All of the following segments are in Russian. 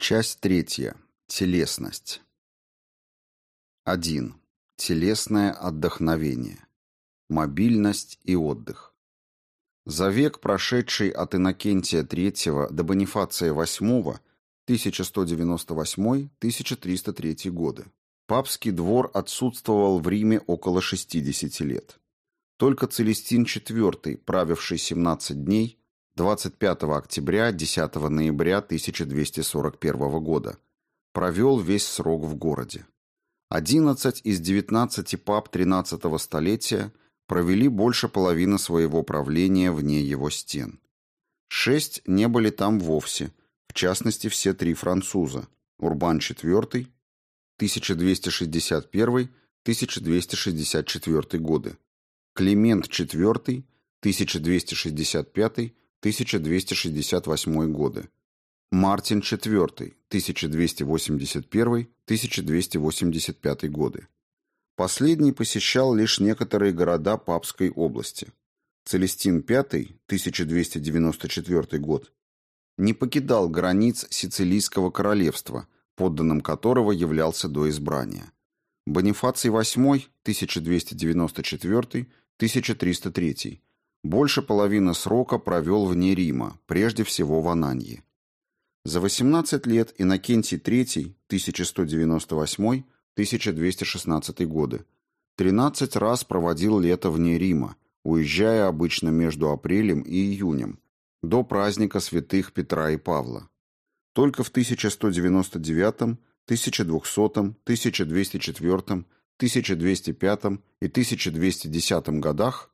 Часть третья. Телесность. 1. Телесное отдохновение. Мобильность и отдых. За век, прошедший от Иннокентия III до Бонифация VIII, 1198-1303 годы, папский двор отсутствовал в Риме около 60 лет. Только Целестин IV, правивший 17 дней, 25 октября 10 ноября 1241 года. Провел весь срок в городе. 11 из 19 пап 13 столетия провели больше половины своего правления вне его стен. Шесть не были там вовсе, в частности все три француза. Урбан IV, 1261-1264 годы, Климент IV, 1265 1268 годы. Мартин IV, 1281-1285 годы. Последний посещал лишь некоторые города Папской области. Целестин V, 1294 год, не покидал границ Сицилийского королевства, подданным которого являлся до избрания. Бонифаций VIII, 1294-1303, больше половины срока провел вне Рима, прежде всего в Ананье. За 18 лет Иннокентий III, 1198-1216 годы, 13 раз проводил лето вне Рима, уезжая обычно между апрелем и июнем, до праздника святых Петра и Павла. Только в 1199, 1200, 1204, 1205 и 1210 годах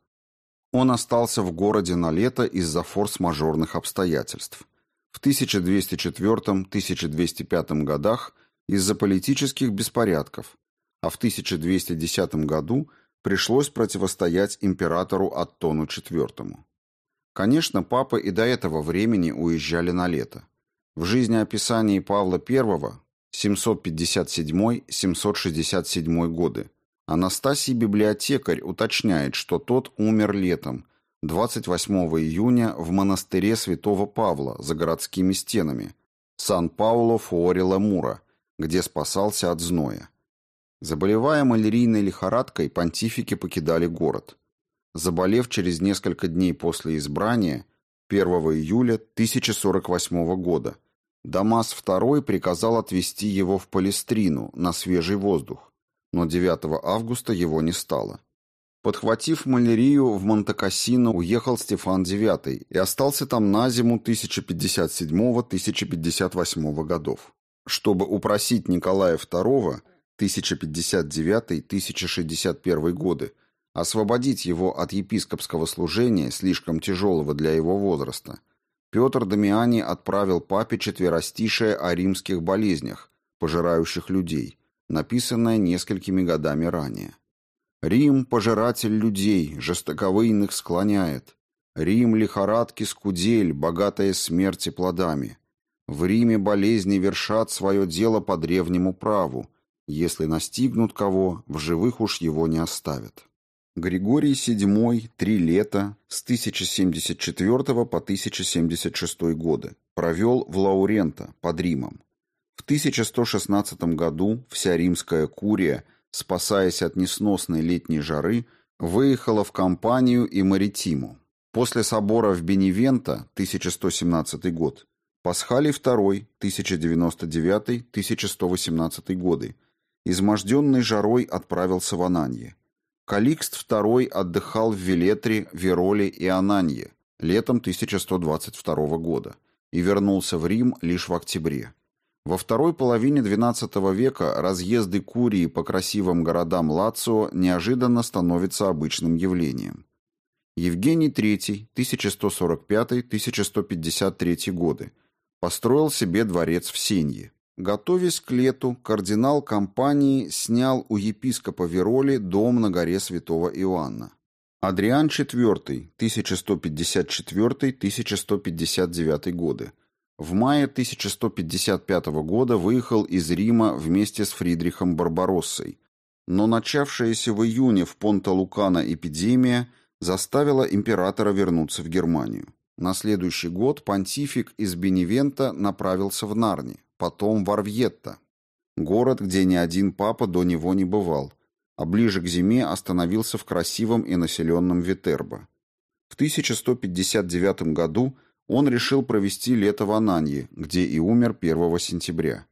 он остался в городе на лето из-за форс-мажорных обстоятельств. В 1204-1205 годах из-за политических беспорядков, а в 1210 году пришлось противостоять императору Аттону IV. Конечно, папы и до этого времени уезжали на лето. В жизнеописании Павла I 757-767 годы Анастасий библиотекарь уточняет, что тот умер летом, 28 июня в монастыре святого Павла за городскими стенами, Сан-Пауло Фуори Мура, где спасался от зноя. Заболевая малярийной лихорадкой, понтифики покидали город. Заболев через несколько дней после избрания, 1 июля 1048 года, Дамас II приказал отвезти его в Палестрину на свежий воздух но 9 августа его не стало. Подхватив малярию, в Монте-Кассино уехал Стефан IX и остался там на зиму 1057-1058 годов. Чтобы упросить Николая II 1059-1061 годы освободить его от епископского служения, слишком тяжелого для его возраста, Петр Дамиани отправил папе четверостишее о римских болезнях, пожирающих людей – написанное несколькими годами ранее. «Рим, пожиратель людей, жестоковыйных склоняет. Рим, лихорадки скудель, богатая смерти плодами. В Риме болезни вершат свое дело по древнему праву. Если настигнут кого, в живых уж его не оставят». Григорий VII три лета с 1074 по 1076 годы провел в Лаурента под Римом. В 1116 году вся римская курия, спасаясь от несносной летней жары, выехала в Кампанию и Маритиму. После собора в Беневенто, 1117 год, Пасхалий II, 1099-1118 годы, изможденный жарой отправился в Ананье. Каликст II отдыхал в Велетре, Вероле и Ананье летом 1122 года и вернулся в Рим лишь в октябре. Во второй половине XII века разъезды Курии по красивым городам Лацио неожиданно становятся обычным явлением. Евгений III, 1145-1153 годы, построил себе дворец в Сенье. Готовясь к лету, кардинал компании снял у епископа Вероли дом на горе Святого Иоанна. Адриан IV, 1154-1159 годы, в мае 1155 года выехал из Рима вместе с Фридрихом Барбароссой, но начавшаяся в июне в Понта-Лукана эпидемия заставила императора вернуться в Германию. На следующий год понтифик из Беневента направился в Нарни. потом в Арвьетто, город, где ни один папа до него не бывал, а ближе к зиме остановился в красивом и населенном Витербо. В 1159 году он решил провести лето в Ананье, где и умер 1 сентября.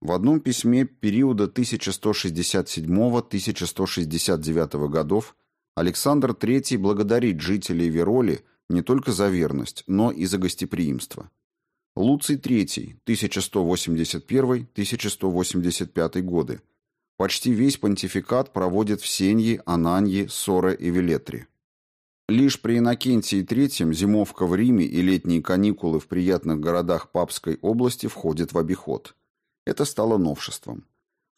В одном письме периода 1167-1169 годов Александр III благодарит жителей Вероли не только за верность, но и за гостеприимство. Луций III, 1181-1185 годы. Почти весь понтификат проводит в Сеньи, Ананьи, Соре и Велетре. Лишь при Иннокентии III зимовка в Риме и летние каникулы в приятных городах Папской области входят в обиход. Это стало новшеством.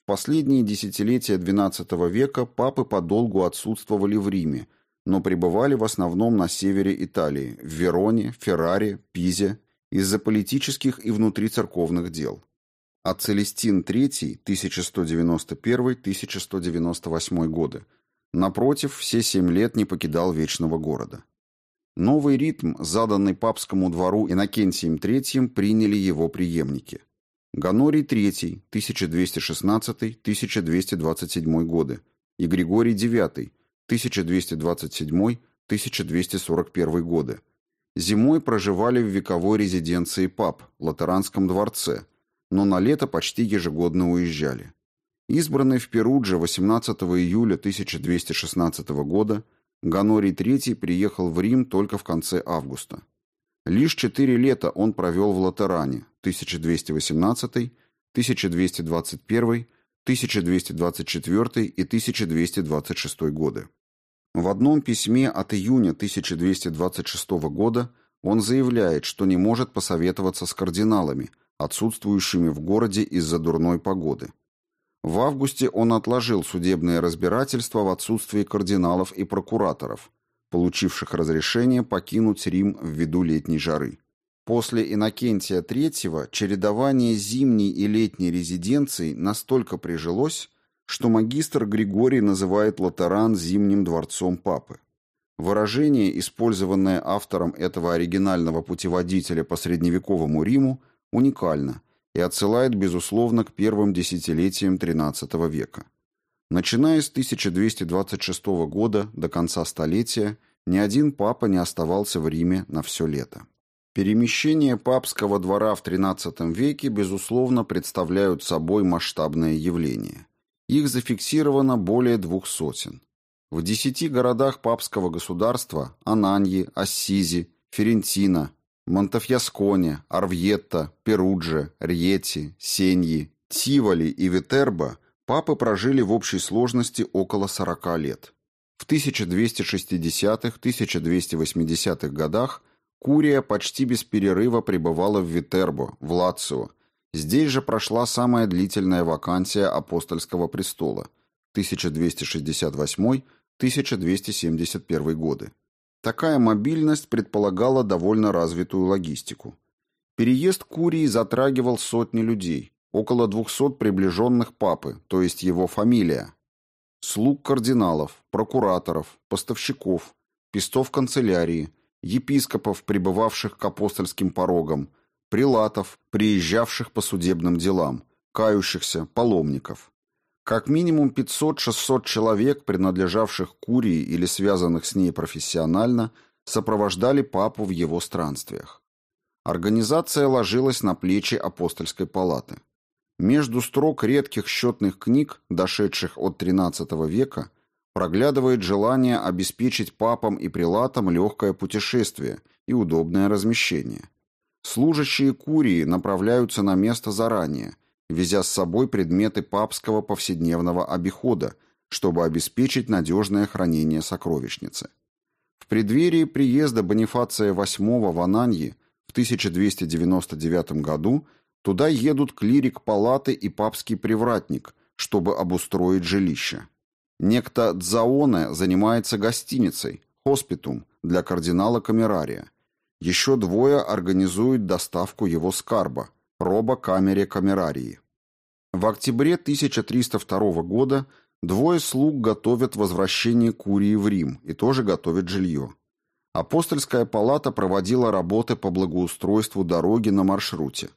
В последние десятилетия XII века папы подолгу отсутствовали в Риме, но пребывали в основном на севере Италии, в Вероне, Ферраре, Пизе, из-за политических и внутрицерковных дел. А Целестин III, 1191-1198 годы, Напротив, все семь лет не покидал Вечного города. Новый ритм, заданный папскому двору Иннокентием III, приняли его преемники. Ганорий III, 1216-1227 годы, и Григорий IX, 1227-1241 годы. Зимой проживали в вековой резиденции пап, Латеранском дворце, но на лето почти ежегодно уезжали. Избранный в Перудже 18 июля 1216 года, Ганорий III приехал в Рим только в конце августа. Лишь четыре лета он провел в Латеране 1218, 1221, 1224 и 1226 годы. В одном письме от июня 1226 года он заявляет, что не может посоветоваться с кардиналами, отсутствующими в городе из-за дурной погоды. В августе он отложил судебное разбирательство в отсутствии кардиналов и прокураторов, получивших разрешение покинуть Рим ввиду летней жары. После Иннокентия III чередование зимней и летней резиденций настолько прижилось, что магистр Григорий называет Латеран зимним дворцом папы. Выражение, использованное автором этого оригинального путеводителя по средневековому Риму, уникально – и отсылает, безусловно, к первым десятилетиям XIII века. Начиная с 1226 года до конца столетия ни один папа не оставался в Риме на все лето. Перемещения папского двора в XIII веке, безусловно, представляют собой масштабное явление. Их зафиксировано более двух сотен. В десяти городах папского государства – Ананьи, Ассизи, Ферентина, Монтефьясконе, Арвьетто, Перудже, Рьети, Сеньи, Тиволи и Витербо папы прожили в общей сложности около 40 лет. В 1260-1280-х годах Курия почти без перерыва пребывала в Витербо, в Лацио. Здесь же прошла самая длительная вакансия апостольского престола 1268-1271 годы. Такая мобильность предполагала довольно развитую логистику. Переезд Курии затрагивал сотни людей, около 200 приближенных папы, то есть его фамилия, слуг кардиналов, прокураторов, поставщиков, пистов канцелярии, епископов, прибывавших к апостольским порогам, прилатов, приезжавших по судебным делам, кающихся, паломников. Как минимум 500-600 человек, принадлежавших Курии или связанных с ней профессионально, сопровождали папу в его странствиях. Организация ложилась на плечи апостольской палаты. Между строк редких счетных книг, дошедших от XIII века, проглядывает желание обеспечить папам и прилатам легкое путешествие и удобное размещение. Служащие Курии направляются на место заранее – везя с собой предметы папского повседневного обихода, чтобы обеспечить надежное хранение сокровищницы. В преддверии приезда Бонифация VIII в Ананьи в 1299 году туда едут клирик палаты и папский привратник, чтобы обустроить жилище. Некто Дзаоне занимается гостиницей, хоспитум, для кардинала Камерария. Еще двое организуют доставку его скарба, Роба Камере Камерарии. В октябре 1302 года двое слуг готовят возвращение Курии в Рим и тоже готовят жилье. Апостольская палата проводила работы по благоустройству дороги на маршруте.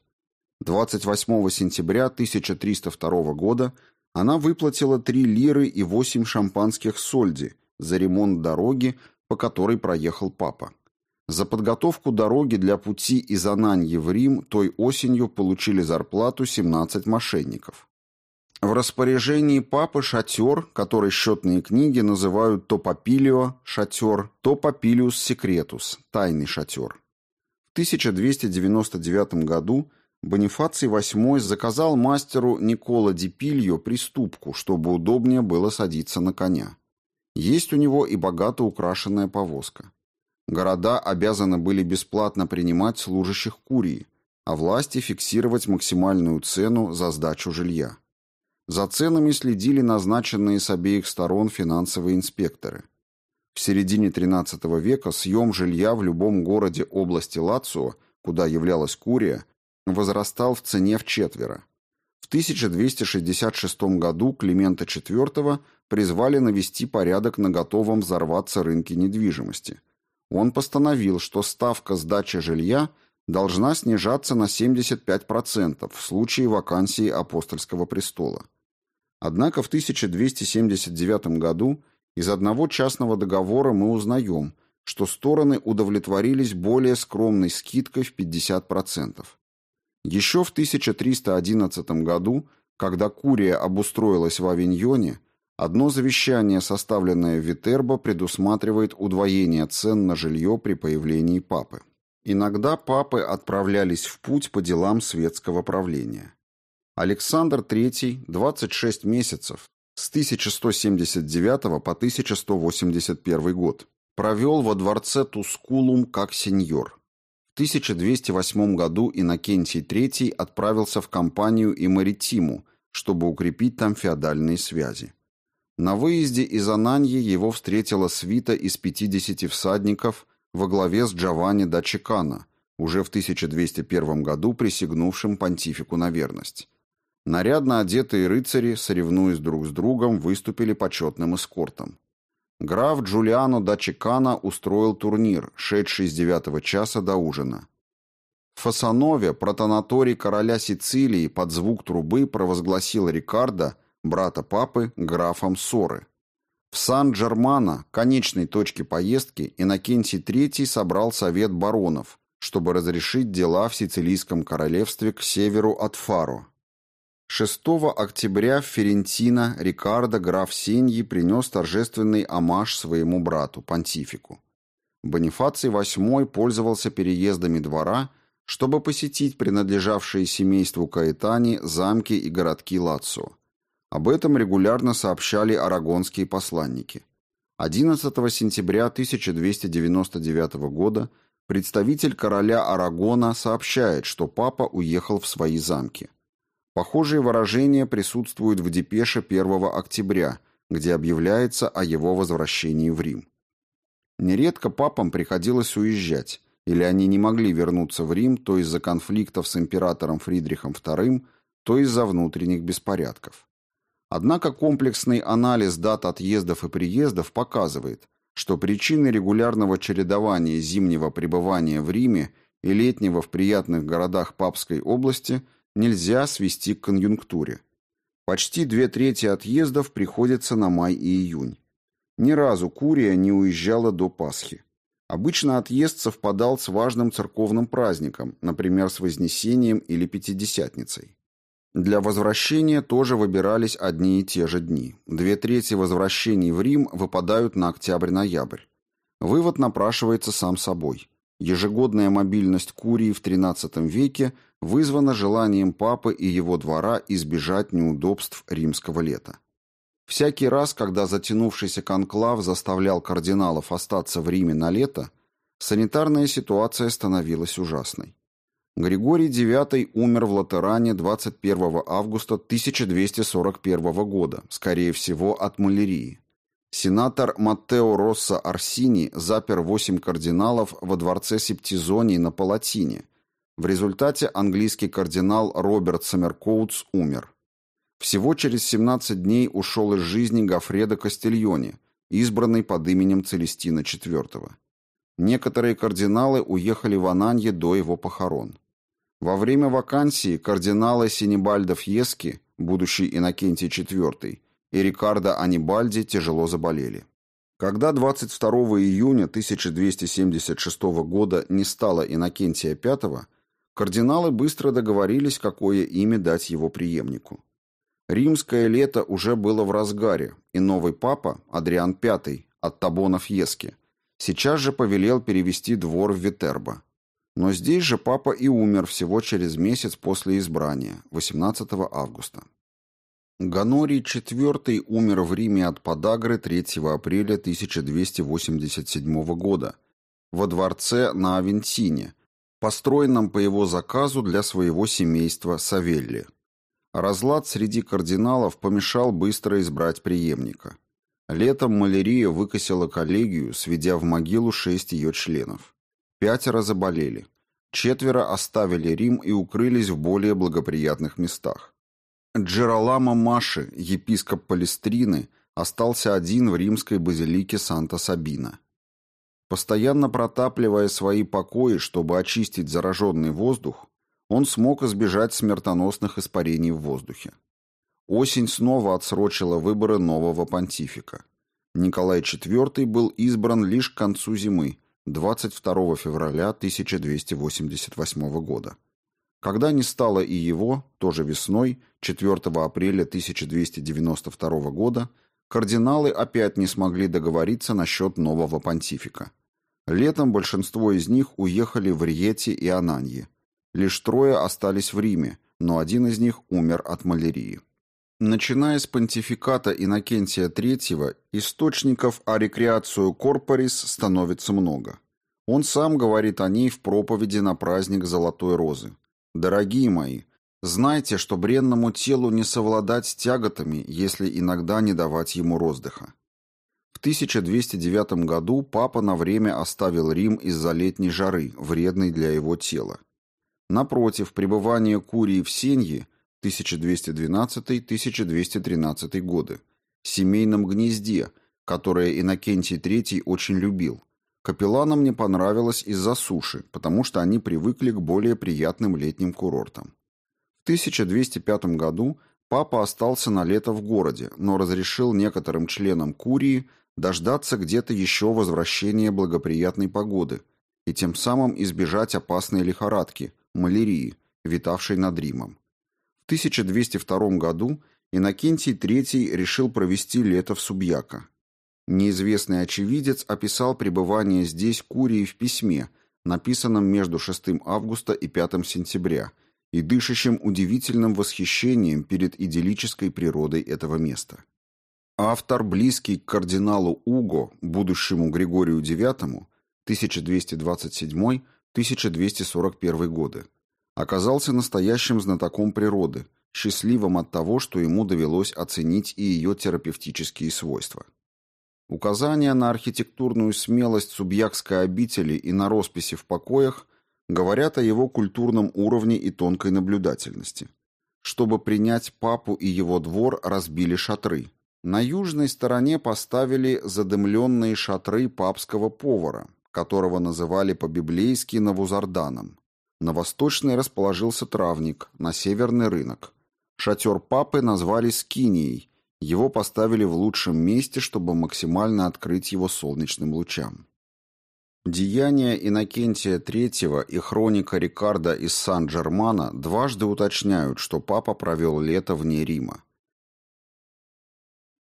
28 сентября 1302 года она выплатила 3 лиры и 8 шампанских сольди за ремонт дороги, по которой проехал папа. За подготовку дороги для пути из Ананьи в Рим той осенью получили зарплату 17 мошенников. В распоряжении папы шатер, который счетные книги называют то папилио – шатер, то папилиус секретус – тайный шатер. В 1299 году Бонифаций VIII заказал мастеру Никола Ди Пильо приступку, чтобы удобнее было садиться на коня. Есть у него и богато украшенная повозка. Города обязаны были бесплатно принимать служащих курии, а власти фиксировать максимальную цену за сдачу жилья. За ценами следили назначенные с обеих сторон финансовые инспекторы. В середине XIII века съем жилья в любом городе области Лацио, куда являлась курия, возрастал в цене в четверо. В 1266 году Климента IV призвали навести порядок на готовом взорваться рынке недвижимости – он постановил, что ставка сдачи жилья должна снижаться на 75% в случае вакансии апостольского престола. Однако в 1279 году из одного частного договора мы узнаем, что стороны удовлетворились более скромной скидкой в 50%. Еще в 1311 году, когда Курия обустроилась в Авиньоне, Одно завещание, составленное Витербо, предусматривает удвоение цен на жилье при появлении папы. Иногда папы отправлялись в путь по делам светского правления. Александр III 26 месяцев с 1179 по 1181 год провел во дворце Тускулум как сеньор. В 1208 году Иннокентий III отправился в кампанию и Маритиму, чтобы укрепить там феодальные связи. На выезде из Ананьи его встретила свита из 50 всадников во главе с Джованни да Чекана, уже в 1201 году присягнувшим понтифику на верность. Нарядно одетые рыцари, соревнуясь друг с другом, выступили почетным эскортом. Граф Джулиано да Чекана устроил турнир, шедший с девятого часа до ужина. В Фасанове протонаторий короля Сицилии под звук трубы провозгласил Рикардо брата папы, графом Соры. В Сан-Джермано, конечной точке поездки, Иннокентий III собрал совет баронов, чтобы разрешить дела в Сицилийском королевстве к северу от Фаро. 6 октября в Ферентино Рикардо граф Сеньи принес торжественный амаш своему брату, понтифику. Бонифаций VIII пользовался переездами двора, чтобы посетить принадлежавшие семейству Каэтани замки и городки Лацио. Об этом регулярно сообщали арагонские посланники. 11 сентября 1299 года представитель короля Арагона сообщает, что папа уехал в свои замки. Похожие выражения присутствуют в депеше 1 октября, где объявляется о его возвращении в Рим. Нередко папам приходилось уезжать, или они не могли вернуться в Рим то из-за конфликтов с императором Фридрихом II, то из-за внутренних беспорядков. Однако комплексный анализ дат отъездов и приездов показывает, что причины регулярного чередования зимнего пребывания в Риме и летнего в приятных городах Папской области нельзя свести к конъюнктуре. Почти две трети отъездов приходится на май и июнь. Ни разу Курия не уезжала до Пасхи. Обычно отъезд совпадал с важным церковным праздником, например, с Вознесением или Пятидесятницей. Для возвращения тоже выбирались одни и те же дни. Две трети возвращений в Рим выпадают на октябрь-ноябрь. Вывод напрашивается сам собой. Ежегодная мобильность Курии в XIII веке вызвана желанием папы и его двора избежать неудобств римского лета. Всякий раз, когда затянувшийся конклав заставлял кардиналов остаться в Риме на лето, санитарная ситуация становилась ужасной. Григорий IX умер в Латеране 21 августа 1241 года, скорее всего, от малярии. Сенатор Маттео Росса Арсини запер восемь кардиналов во дворце Септизонии на Палатине. В результате английский кардинал Роберт Саммеркоутс умер. Всего через 17 дней ушел из жизни Гафредо Кастильони, избранный под именем Целестина IV. Некоторые кардиналы уехали в Ананье до его похорон. Во время вакансии кардиналы Синебальдо Фьески, будущий Иннокентий IV, и Рикардо Анибальди тяжело заболели. Когда 22 июня 1276 года не стало Иннокентия V, кардиналы быстро договорились, какое имя дать его преемнику. Римское лето уже было в разгаре, и новый папа, Адриан V, от Табонов Ески, сейчас же повелел перевести двор в Витербо. Но здесь же папа и умер всего через месяц после избрания, 18 августа. Ганорий IV умер в Риме от подагры 3 апреля 1287 года во дворце на Авентине, построенном по его заказу для своего семейства Савелли. Разлад среди кардиналов помешал быстро избрать преемника. Летом малярия выкосила коллегию, сведя в могилу шесть ее членов. Пятеро заболели. Четверо оставили Рим и укрылись в более благоприятных местах. Джералама Маши, епископ Палестрины, остался один в римской базилике Санта-Сабина. Постоянно протапливая свои покои, чтобы очистить зараженный воздух, он смог избежать смертоносных испарений в воздухе. Осень снова отсрочила выборы нового понтифика. Николай IV был избран лишь к концу зимы, 22 февраля 1288 года. Когда не стало и его, тоже весной, 4 апреля 1292 года, кардиналы опять не смогли договориться насчет нового понтифика. Летом большинство из них уехали в Риете и Ананье. Лишь трое остались в Риме, но один из них умер от малярии. Начиная с понтификата Иннокентия III, источников о рекреацию корпорис становится много. Он сам говорит о ней в проповеди на праздник Золотой Розы. «Дорогие мои, знайте, что бренному телу не совладать с тяготами, если иногда не давать ему роздыха». В 1209 году папа на время оставил Рим из-за летней жары, вредной для его тела. Напротив, пребывание Курии в Сенье 1212-1213 годы, семейном гнезде, которое Иннокентий III очень любил, капелланам не понравилось из-за суши, потому что они привыкли к более приятным летним курортам. В 1205 году папа остался на лето в городе, но разрешил некоторым членам Курии дождаться где-то еще возвращения благоприятной погоды и тем самым избежать опасной лихорадки, малярии, витавшей над Римом. В 1202 году Иннокентий III решил провести лето в Субьяко. Неизвестный очевидец описал пребывание здесь Курии в письме, написанном между 6 августа и 5 сентября, и дышащим удивительным восхищением перед идиллической природой этого места. Автор, близкий к кардиналу Уго, будущему Григорию IX, 1227-1241 годы, оказался настоящим знатоком природы, счастливым от того, что ему довелось оценить и ее терапевтические свойства. Указания на архитектурную смелость Субьякской обители и на росписи в покоях говорят о его культурном уровне и тонкой наблюдательности. Чтобы принять папу и его двор, разбили шатры. На южной стороне поставили задымленные шатры папского повара, которого называли по-библейски Навузарданом. На восточной расположился травник, на северный рынок. Шатер папы назвали Скинией – его поставили в лучшем месте, чтобы максимально открыть его солнечным лучам. Деяния Иннокентия III и хроника Рикардо из Сан-Джермана дважды уточняют, что папа провел лето вне Рима.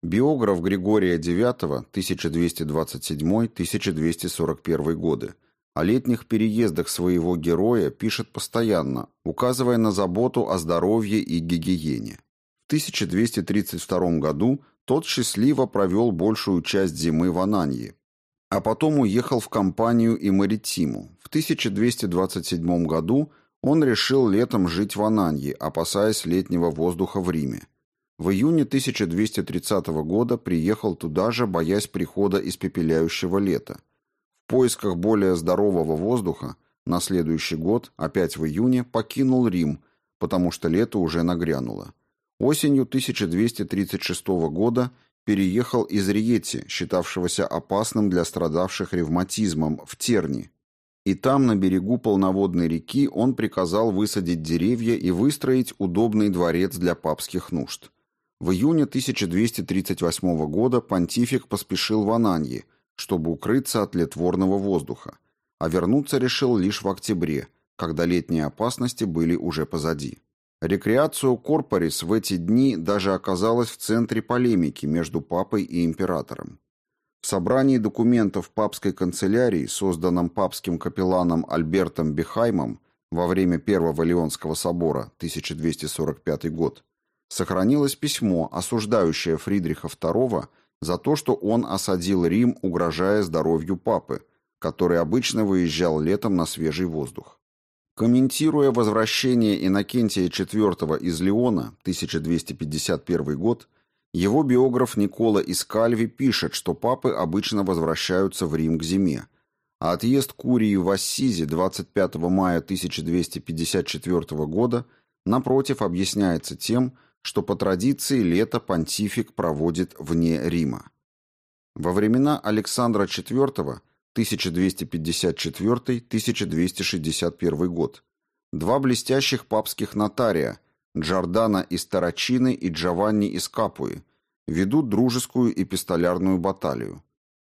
Биограф Григория IX, 1227-1241 годы, о летних переездах своего героя пишет постоянно, указывая на заботу о здоровье и гигиене. 1232 году тот счастливо провел большую часть зимы в Ананье, а потом уехал в компанию и Маритиму. В 1227 году он решил летом жить в Ананье, опасаясь летнего воздуха в Риме. В июне 1230 года приехал туда же, боясь прихода испепеляющего лета. Поисках более здорового воздуха на следующий год, опять в июне, покинул Рим, потому что лето уже нагрянуло. Осенью 1236 года переехал из Риети, считавшегося опасным для страдавших ревматизмом, в Терни. И там, на берегу полноводной реки, он приказал высадить деревья и выстроить удобный дворец для папских нужд. В июне 1238 года понтифик поспешил в Ананьи, чтобы укрыться от летворного воздуха, а вернуться решил лишь в октябре, когда летние опасности были уже позади. Рекреацию Корпорис в эти дни даже оказалась в центре полемики между папой и императором. В собрании документов папской канцелярии, созданном папским капелланом Альбертом Бехаймом во время Первого Леонского собора 1245 год, сохранилось письмо, осуждающее Фридриха II за то, что он осадил Рим, угрожая здоровью папы, который обычно выезжал летом на свежий воздух. Комментируя возвращение Иннокентия IV из Леона, 1251 год, его биограф Никола Искальви пишет, что папы обычно возвращаются в Рим к зиме, а отъезд Курии в Ассизи 25 мая 1254 года, напротив, объясняется тем, что по традиции лето понтифик проводит вне Рима. Во времена Александра IV 1254-1261 год. Два блестящих папских нотария Джордана из Тарачины и Джованни из Капуи ведут дружескую эпистолярную баталию.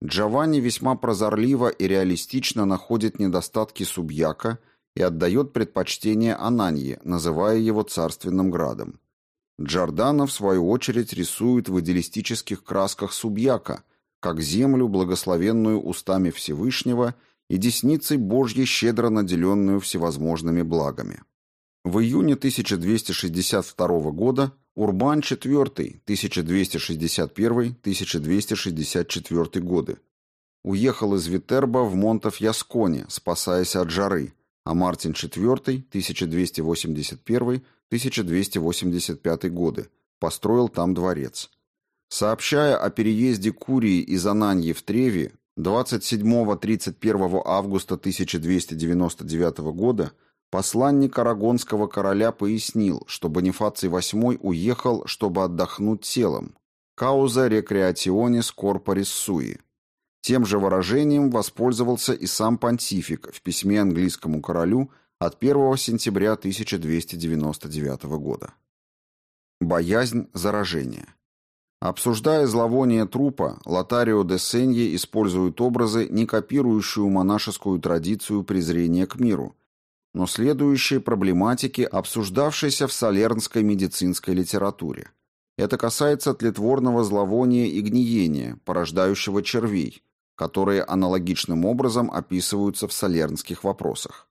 Джованни весьма прозорливо и реалистично находит недостатки Субьяка и отдает предпочтение Ананье, называя его царственным градом. Джордана, в свою очередь, рисует в идеалистических красках Субьяка – как землю, благословенную устами Всевышнего и десницей Божьей, щедро наделенную всевозможными благами. В июне 1262 года Урбан IV, 1261-1264 годы, уехал из Витерба в Монтов-Ясконе, спасаясь от жары, а Мартин IV, 1281-1285 годы, построил там дворец. Сообщая о переезде Курии из Ананьи в Треви 27-31 августа 1299 года, посланник Арагонского короля пояснил, что Бонифаций VIII уехал, чтобы отдохнуть телом. Кауза рекреационис корпорис суи. Тем же выражением воспользовался и сам понтифик в письме английскому королю от 1 сентября 1299 года. Боязнь заражения. Обсуждая зловоние трупа, Лотарио де Сенье использует образы, не копирующую монашескую традицию презрения к миру, но следующие проблематики, обсуждавшиеся в солернской медицинской литературе. Это касается тлетворного зловония и гниения, порождающего червей, которые аналогичным образом описываются в солернских вопросах.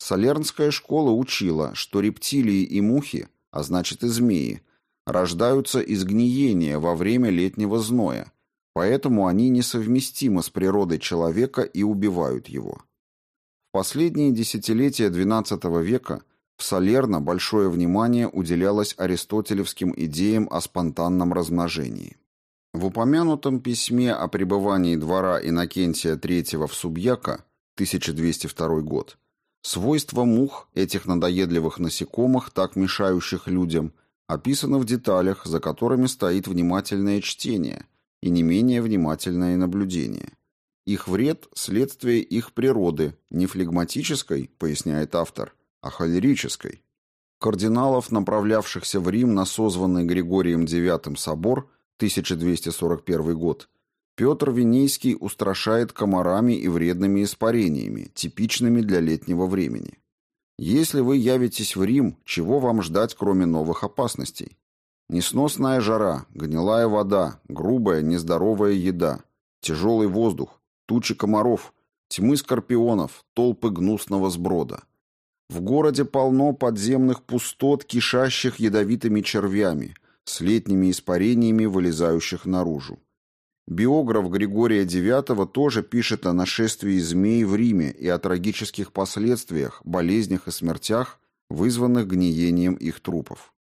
Солернская школа учила, что рептилии и мухи, а значит и змеи, рождаются из гниения во время летнего зноя, поэтому они несовместимы с природой человека и убивают его. В последние десятилетия XII века в Салерно большое внимание уделялось аристотелевским идеям о спонтанном размножении. В упомянутом письме о пребывании двора Иннокентия III в Субьяка 1202 год свойства мух, этих надоедливых насекомых, так мешающих людям, описано в деталях, за которыми стоит внимательное чтение и не менее внимательное наблюдение. Их вред – следствие их природы, не флегматической, поясняет автор, а холерической. Кардиналов, направлявшихся в Рим на созванный Григорием IX собор 1241 год, Петр Венейский устрашает комарами и вредными испарениями, типичными для летнего времени. Если вы явитесь в Рим, чего вам ждать, кроме новых опасностей? Несносная жара, гнилая вода, грубая, нездоровая еда, тяжелый воздух, тучи комаров, тьмы скорпионов, толпы гнусного сброда. В городе полно подземных пустот, кишащих ядовитыми червями, с летними испарениями, вылезающих наружу. Биограф Григория IX тоже пишет о нашествии змей в Риме и о трагических последствиях, болезнях и смертях, вызванных гниением их трупов.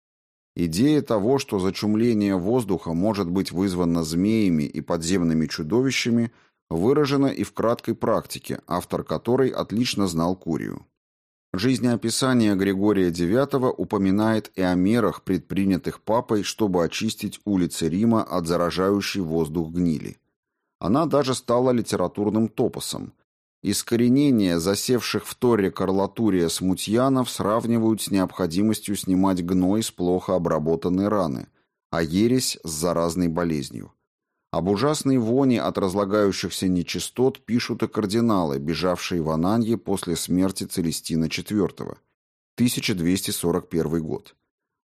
Идея того, что зачумление воздуха может быть вызвано змеями и подземными чудовищами, выражена и в краткой практике, автор которой отлично знал Курию. Жизнеописание Григория IX упоминает и о мерах, предпринятых папой, чтобы очистить улицы Рима от заражающей воздух гнили. Она даже стала литературным топосом. Искоренение засевших в Торе карлатурия смутьянов сравнивают с необходимостью снимать гной с плохо обработанной раны, а ересь с заразной болезнью. Об ужасной вони от разлагающихся нечистот пишут и кардиналы, бежавшие в Ананье после смерти Целестина IV, 1241 год.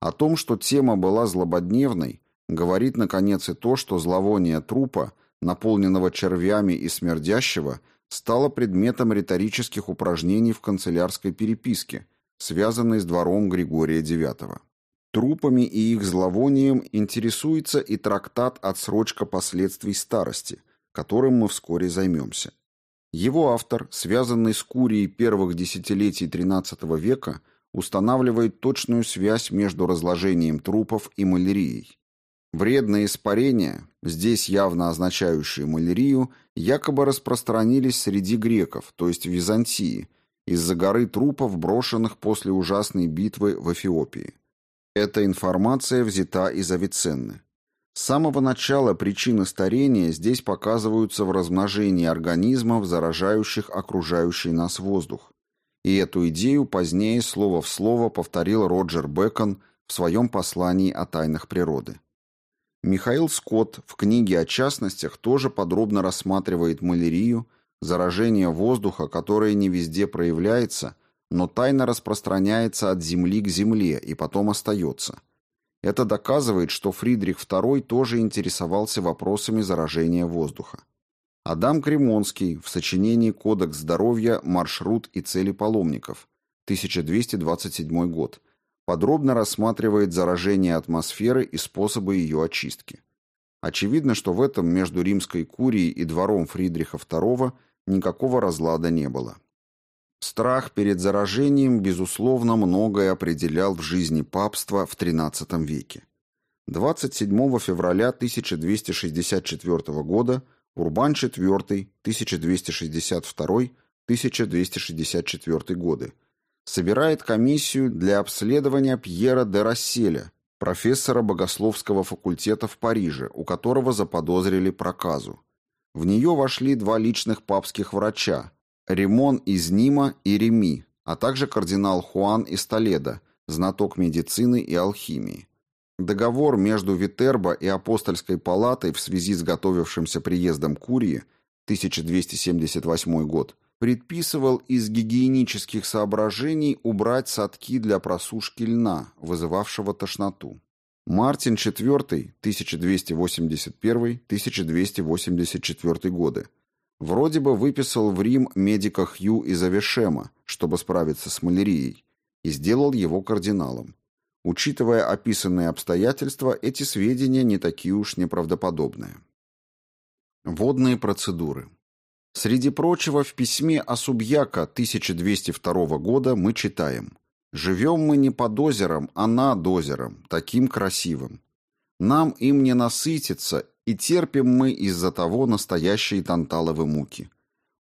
О том, что тема была злободневной, говорит, наконец, и то, что зловоние трупа, наполненного червями и смердящего, стало предметом риторических упражнений в канцелярской переписке, связанной с двором Григория IX. Трупами и их зловонием интересуется и трактат «Отсрочка последствий старости», которым мы вскоре займемся. Его автор, связанный с Курией первых десятилетий XIII века, устанавливает точную связь между разложением трупов и малярией. Вредные испарения, здесь явно означающие малярию, якобы распространились среди греков, то есть в Византии, из-за горы трупов, брошенных после ужасной битвы в Эфиопии. Эта информация взята из Авиценны. С самого начала причины старения здесь показываются в размножении организмов, заражающих окружающий нас воздух. И эту идею позднее слово в слово повторил Роджер Бэкон в своем послании о тайнах природы. Михаил Скотт в книге о частностях тоже подробно рассматривает малярию, заражение воздуха, которое не везде проявляется, но тайно распространяется от земли к земле и потом остается. Это доказывает, что Фридрих II тоже интересовался вопросами заражения воздуха. Адам Кремонский в сочинении «Кодекс здоровья. Маршрут и цели паломников» 1227 год подробно рассматривает заражение атмосферы и способы ее очистки. Очевидно, что в этом между римской курией и двором Фридриха II никакого разлада не было. Страх перед заражением, безусловно, многое определял в жизни папства в XIII веке. 27 февраля 1264 года Урбан IV 1262-1264 годы собирает комиссию для обследования Пьера де Расселя, профессора богословского факультета в Париже, у которого заподозрили проказу. В нее вошли два личных папских врача – Римон из Нима и Реми, а также кардинал Хуан из Толедо, знаток медицины и алхимии. Договор между Витербо и Апостольской палатой в связи с готовившимся приездом Курии 1278 год предписывал из гигиенических соображений убрать садки для просушки льна, вызывавшего тошноту. Мартин IV, 1281-1284 годы, вроде бы выписал в Рим медика Хью из Авешема, чтобы справиться с малярией, и сделал его кардиналом. Учитывая описанные обстоятельства, эти сведения не такие уж неправдоподобные. Водные процедуры. Среди прочего, в письме о Субьяка 1202 года мы читаем «Живем мы не под озером, а над озером, таким красивым. Нам им не насытиться, и терпим мы из-за того настоящие танталовы муки.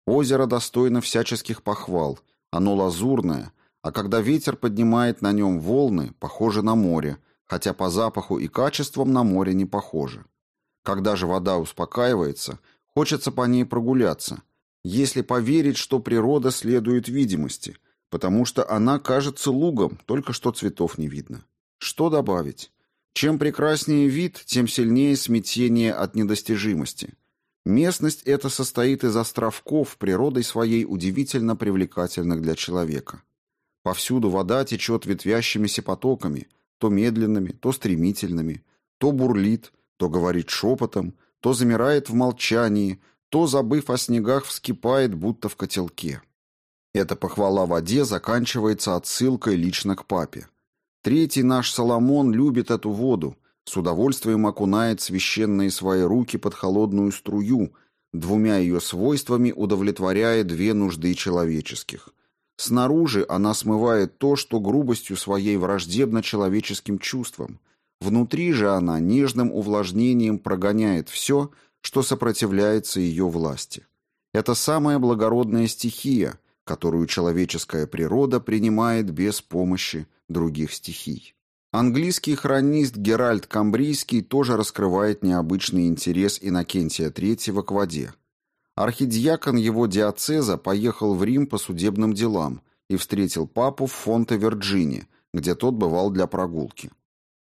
Озеро достойно всяческих похвал, оно лазурное, а когда ветер поднимает на нем волны, похоже на море, хотя по запаху и качествам на море не похоже. Когда же вода успокаивается, Хочется по ней прогуляться, если поверить, что природа следует видимости, потому что она кажется лугом, только что цветов не видно. Что добавить? Чем прекраснее вид, тем сильнее смятение от недостижимости. Местность эта состоит из островков, природой своей удивительно привлекательных для человека. Повсюду вода течет ветвящимися потоками, то медленными, то стремительными, то бурлит, то говорит шепотом, то замирает в молчании, то, забыв о снегах, вскипает, будто в котелке. Эта похвала воде заканчивается отсылкой лично к папе. Третий наш Соломон любит эту воду, с удовольствием окунает священные свои руки под холодную струю, двумя ее свойствами удовлетворяя две нужды человеческих. Снаружи она смывает то, что грубостью своей враждебно человеческим чувствам, Внутри же она нежным увлажнением прогоняет все, что сопротивляется ее власти. Это самая благородная стихия, которую человеческая природа принимает без помощи других стихий. Английский хронист Геральт Камбрийский тоже раскрывает необычный интерес Иннокентия III к воде. Архидиакон его диацеза поехал в Рим по судебным делам и встретил папу в Фонте-Верджини, где тот бывал для прогулки.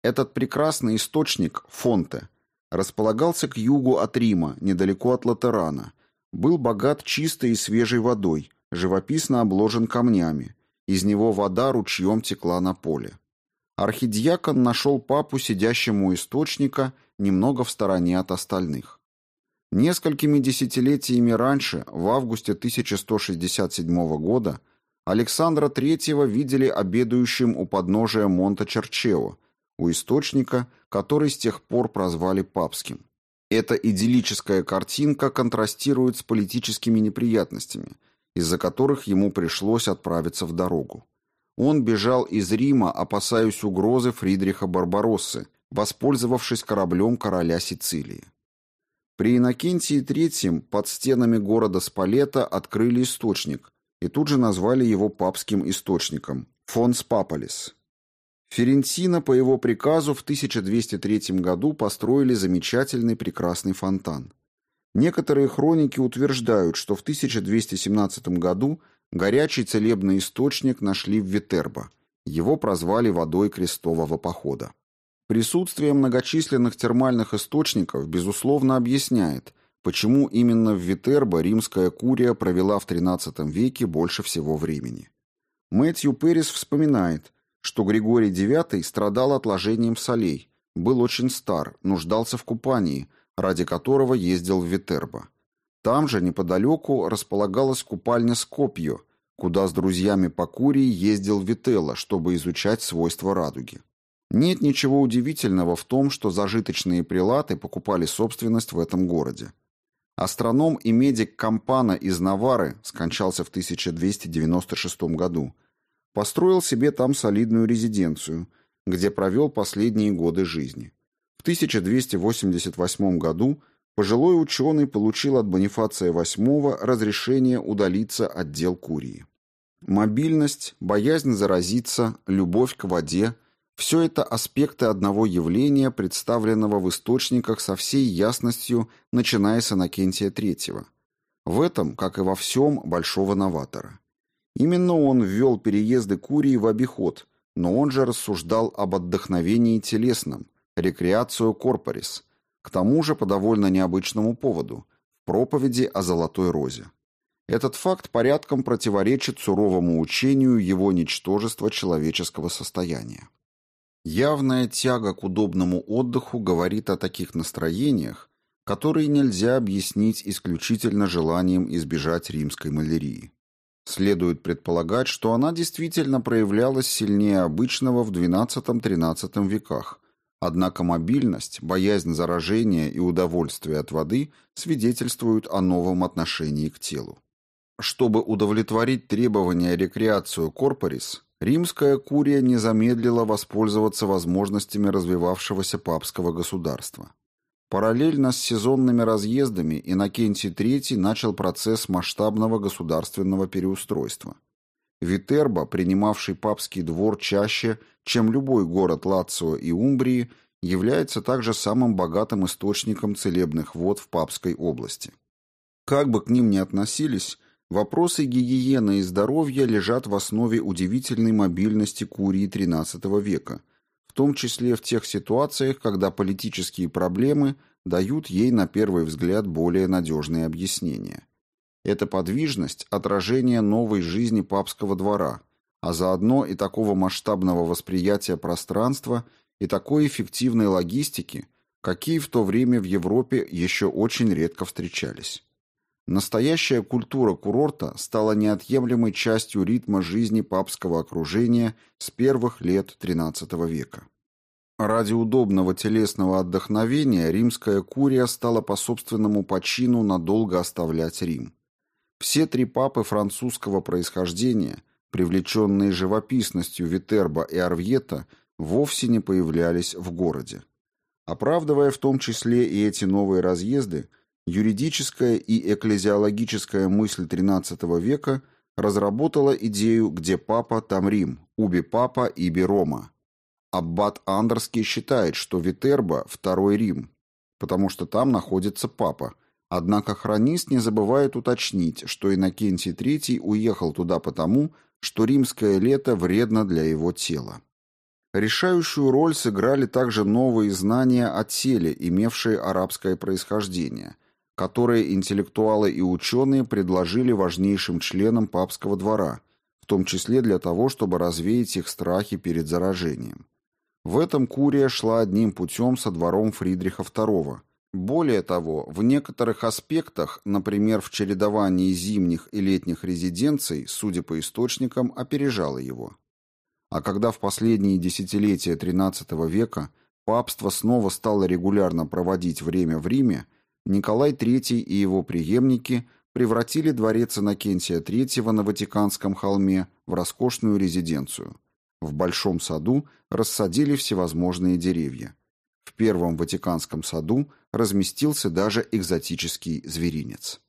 Этот прекрасный источник, Фонте, располагался к югу от Рима, недалеко от Латерана, был богат чистой и свежей водой, живописно обложен камнями, из него вода ручьем текла на поле. Архидиакон нашел папу, сидящему у источника, немного в стороне от остальных. Несколькими десятилетиями раньше, в августе 1167 года, Александра III видели обедающим у подножия Монта-Черчео, у источника, который с тех пор прозвали папским. Эта идиллическая картинка контрастирует с политическими неприятностями, из-за которых ему пришлось отправиться в дорогу. Он бежал из Рима, опасаясь угрозы Фридриха Барбароссы, воспользовавшись кораблем короля Сицилии. При Иннокентии III под стенами города Спалета открыли источник и тут же назвали его папским источником – Фонс Папалис. Ферентино по его приказу в 1203 году построили замечательный прекрасный фонтан. Некоторые хроники утверждают, что в 1217 году горячий целебный источник нашли в Витербо. Его прозвали водой крестового похода. Присутствие многочисленных термальных источников, безусловно, объясняет, почему именно в Витербо римская курия провела в XIII веке больше всего времени. Мэтью Перрис вспоминает, что Григорий IX страдал отложением солей, был очень стар, нуждался в купании, ради которого ездил в Витербо. Там же, неподалеку, располагалась купальня Скопье, куда с друзьями по Курии ездил Вителла, чтобы изучать свойства радуги. Нет ничего удивительного в том, что зажиточные прилаты покупали собственность в этом городе. Астроном и медик Кампана из Навары скончался в 1296 году. Построил себе там солидную резиденцию, где провел последние годы жизни. В 1288 году пожилой ученый получил от Бонифация VIII разрешение удалиться от дел Курии. Мобильность, боязнь заразиться, любовь к воде – все это аспекты одного явления, представленного в источниках со всей ясностью, начиная с Иннокентия III. В этом, как и во всем, большого новатора. Именно он ввел переезды Курии в обиход, но он же рассуждал об отдохновении телесном, рекреацию корпорис, к тому же по довольно необычному поводу, в проповеди о Золотой Розе. Этот факт порядком противоречит суровому учению его ничтожества человеческого состояния. Явная тяга к удобному отдыху говорит о таких настроениях, которые нельзя объяснить исключительно желанием избежать римской малярии. Следует предполагать, что она действительно проявлялась сильнее обычного в XII-XIII веках, однако мобильность, боязнь заражения и удовольствие от воды свидетельствуют о новом отношении к телу. Чтобы удовлетворить требования рекреацию корпорис, Римская курия не замедлила воспользоваться возможностями развивавшегося папского государства. Параллельно с сезонными разъездами Иннокентий III начал процесс масштабного государственного переустройства. Витербо, принимавший папский двор чаще, чем любой город Лацио и Умбрии, является также самым богатым источником целебных вод в папской области. Как бы к ним ни относились, Вопросы гигиены и здоровья лежат в основе удивительной мобильности Курии XIII века, в том числе в тех ситуациях, когда политические проблемы дают ей на первый взгляд более надежные объяснения. Эта подвижность – отражение новой жизни папского двора, а заодно и такого масштабного восприятия пространства и такой эффективной логистики, какие в то время в Европе еще очень редко встречались. Настоящая культура курорта стала неотъемлемой частью ритма жизни папского окружения с первых лет XIII века. Ради удобного телесного отдохновения римская курия стала по собственному почину надолго оставлять Рим. Все три папы французского происхождения, привлеченные живописностью Витерба и Арвьета, вовсе не появлялись в городе. Оправдывая в том числе и эти новые разъезды, Юридическая и экклезиологическая мысль XIII века разработала идею «где папа, там Рим», «уби папа, иби Рома». Аббат Андерский считает, что Витербо – второй Рим, потому что там находится папа, Однако хронист не забывает уточнить, что Иннокентий III уехал туда потому, что римское лето вредно для его тела. Решающую роль сыграли также новые знания о теле, имевшие арабское происхождение, которые интеллектуалы и ученые предложили важнейшим членам папского двора, в том числе для того, чтобы развеять их страхи перед заражением. В этом Курия шла одним путем со двором Фридриха II. Более того, в некоторых аспектах, например, в чередовании зимних и летних резиденций, судя по источникам, опережала его. А когда в последние десятилетия XIII века папство снова стало регулярно проводить время в Риме, Николай III и его преемники превратили дворец Иннокентия III на Ватиканском холме в роскошную резиденцию – в Большом саду рассадили всевозможные деревья. В Первом Ватиканском саду разместился даже экзотический зверинец.